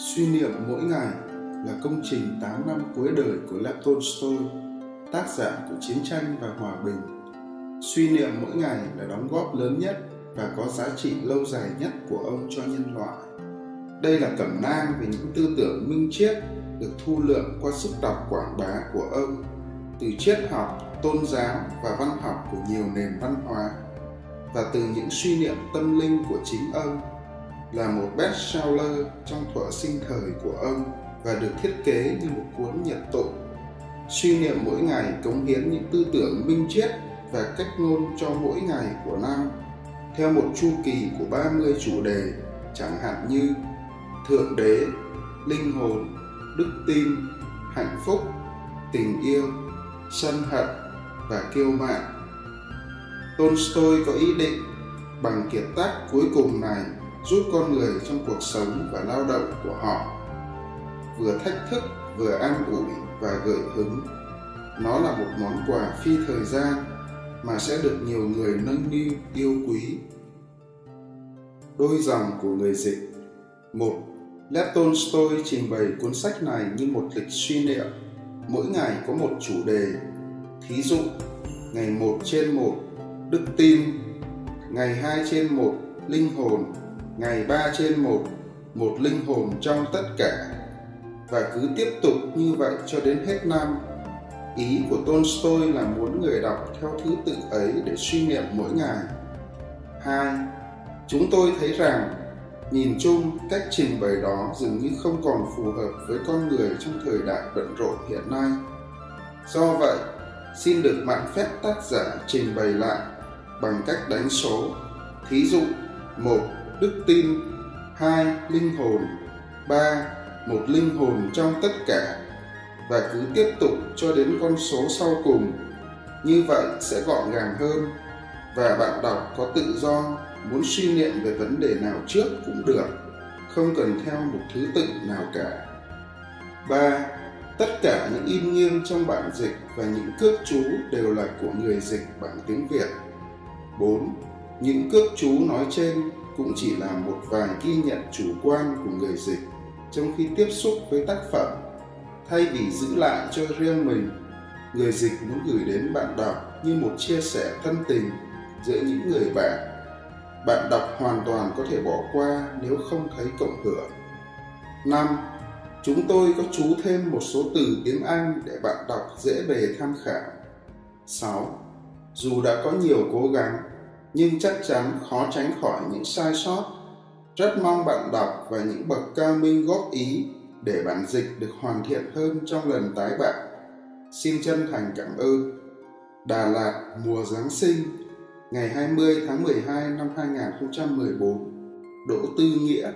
Suy niệm mỗi ngày là công trình 8 năm cuối đời của Lev Tolstoy, tác giả của Chiến tranh và Hòa bình. Suy niệm mỗi ngày là đóng góp lớn nhất và có giá trị lâu dài nhất của ông cho nhân loại. Đây là cẩm nang về những tư tưởng minh triết được thu lượm qua sức đọc quảng bá của ông từ triết học, tôn giáo và văn học của nhiều nền văn hóa và từ những suy niệm tâm linh của chính ông là một bestseller trong thuở sinh thời của ông và được thiết kế như một cuốn nhật tụng. Suy niệm mỗi ngày cống hiến những tư tưởng minh triết và cách ngôn cho mỗi ngày của năm theo một chu kỳ của 30 chủ đề chẳng hạn như Thượng Đế, Linh hồn, Đức tin, Hạnh phúc, Tình yêu, Sân hận và kiêu mạn. Tolstoy có ý định bằng kiệt tác cuối cùng này giúp con người trong cuộc sống và lao động của họ vừa thách thức, vừa an ủi và gợi hứng. Nó là một món quà phi thời gian mà sẽ được nhiều người nâng niu, yêu quý. Đôi dòng của người dịch. Một Lev Tolstoy trình bày cuốn sách này như một lịch suy niệm. Mỗi ngày có một chủ đề. Thí dụ, ngày 1 trên 1 đức tin. Ngày 2 trên 1 linh hồn ngày ba trên một, một linh hồn trong tất cả và cứ tiếp tục như vậy cho đến hết năm. Ý của Tolstoy là muốn người đọc theo thứ tự ấy để suy niệm mỗi ngày. Hai, Chúng tôi thấy rằng nhìn chung cách trình bày đó dường như không còn phù hợp với con người trong thời đại bận rộn hiện nay. Do vậy, xin được mạn phép tác giả trình bày lại bằng cách đánh số. Thí dụ, một đức tin, hai linh hồn, ba một linh hồn trong tất cả, và cứ tiếp tục cho đến con số sau cùng như vậy sẽ gọn gàng hơn, và bạn đọc có tự do, muốn suy niệm về vấn đề nào trước cũng được, không cần theo một thứ tự nào cả ba, tất cả những im nghiêng trong bản dịch và những cước chú đều là của người dịch bằng tiếng việt 4. Những cước chú nói trên cũng chỉ là một vài ghi nhận chủ quan của người dịch trong khi tiếp xúc với tác phẩm. Thay vì giữ lại cho riêng mình, người dịch muốn gửi đến bạn đọc như một chia sẻ thân tình giữa những người bạn. Bạn đọc hoàn toàn có thể bỏ qua nếu không thấy cộng hưởng. Năm, chúng tôi có chú thêm một số từ tiếng anh để bạn đọc dễ bề tham khảo. 6. Dù đã có nhiều cố gắng nhưng chắc chắn khó tránh khỏi những sai sót. Rất mong bạn đọc và những bậc cao minh góp ý để bản dịch được hoàn thiện hơn trong lần tái bản. Xin chân thành cảm ơn. Đà Lạt, mùa Giáng sinh, ngày 20 tháng 12 năm 2014 Đỗ Tư Nghĩa